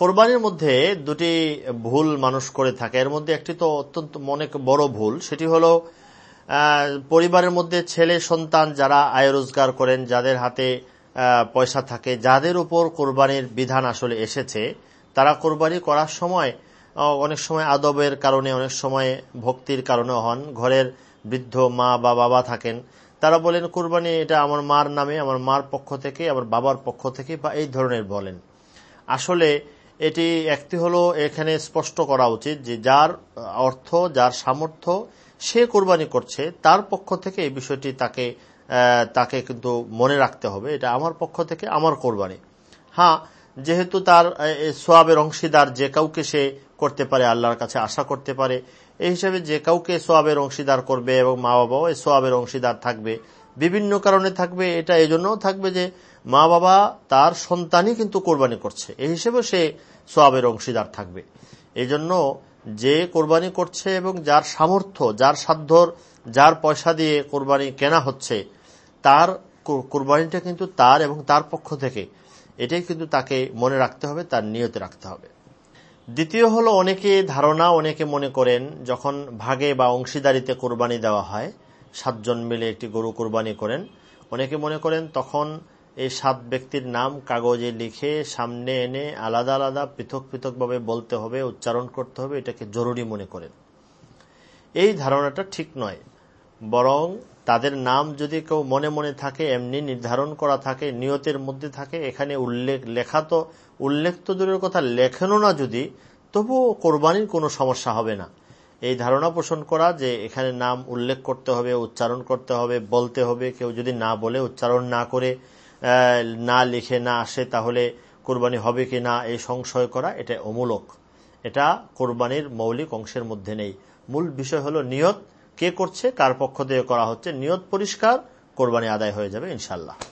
কোরবানির মধ্যে দুটি ভুল মানুষ করে থাকে। এর মধ্যে একটি তো অত্যন্ত অনেক বড় ভুল, সেটি হলো পরিবারের মধ্যে ছেলে সন্তান যারা আয় রোজগার করেন, যাদের হাতে পয়সা থাকে, যাদের উপর কোরবানির বিধান আসলে এসেছে, তারা কোরবানি করার সময় অনেক সময় আদবের কারণে, অনেক সময় ভক্তির কারণে হন। ঘরের বৃদ্ধ মা বা বাবা থাকেন, তারা বলেন, কোরবানি এটা আমার মার নামে, আমার মার পক্ষ থেকে, আমার বাবার পক্ষ থেকে, বা এই ধরনের বলেন। আসলে এটি একটি হলো এখানে স্পষ্ট করা উচিত যে যার অর্থ, যার সামর্থ্য সে কোরবানি করছে, তার পক্ষ থেকে এই বিষয়টি তাকে তাকে কিন্তু মনে রাখতে হবে। এটা আমার পক্ষ থেকে আমার কোরবানি। হ্যাঁ যেহেতু তার সোয়াবের অংশীদার যে কাউকে সে করতে পারে, আল্লাহর কাছে আশা করতে পারে, এই হিসাবে যে কাউকে সোয়াবের অংশীদার করবে এবং মা বাবাও এই সোয়াবের অংশীদার থাকবে, বিভিন্ন কারণে থাকবে, এটা এই জন্যও থাকবে যে মা বাবা তার সন্তানই কিন্তু কোরবানি করছে। এই হিসেবে সে সোয়াবের অংশীদার থাকবে। এই জন্য যে কোরবানি করছে এবং যার সামর্থ্য, যার সাধ্যর, যার পয়সা দিয়ে কোরবানি কেনা হচ্ছে, তার কোরবানিটা কিন্তু তার এবং তার পক্ষ থেকে। এটাই কিন্তু তাকে মনে রাখতে হবে, তার নিয়তে রাখতে হবে। দ্বিতীয় হলো, অনেকে ধারণা, অনেকে মনে করেন, যখন ভাগে বা অংশীদারিতে কোরবানি দেওয়া হয়, সাতজন মিলে একটি গরু কোরবানি করেন, অনেকে মনে করেন তখন এই সাত ব্যক্তির নাম কাগজে লিখে সামনে এনে আলাদা আলাদা পৃথক পৃথকভাবে বলতে হবে, উচ্চারণ করতে হবে, এটাকে জরুরি মনে করেন এই ধারণাটা ঠিক নয়। বরং তাদের নাম যদি কেউ মনে মনে থাকে, এমনি নির্ধারণ করা থাকে, নিয়তের মধ্যে থাকে, এখানে উল্লেখ, লেখা তো উল্লেখ তো দূরের কথা, লেখেনও না যদি, তবুও কোরবানির কোনো সমস্যা হবে না। এই ধারণা পোষণ করা যে এখানে নাম উল্লেখ করতে হবে, উচ্চারণ করতে হবে, বলতে হবে, কেউ যদি না বলে, উচ্চারণ না করে না লিখে না আসে তাহলে কোরবানি হবে কি না, এই সংশয় করা, এটা অমূলক। এটা কোরবানির মৌলিক অংশের মধ্যে নেই। মূল বিষয় হলো নিয়ত, কে করছে, কার পক্ষ থেকে করা হচ্ছে, নিয়ত পরিষ্কার, কোরবানি আদায় হয়ে যাবে ইনশাল্লাহ